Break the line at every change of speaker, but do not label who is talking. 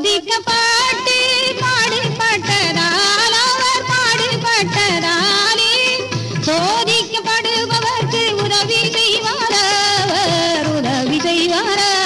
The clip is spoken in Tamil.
கொதிக்க பாட்டு பாடி பட்டதால் அவர் பாடி பட்டதாலே சோதிக்கப்படுபவர்க்கு உதவி செய்வார் அவர் உதவி செய்வார்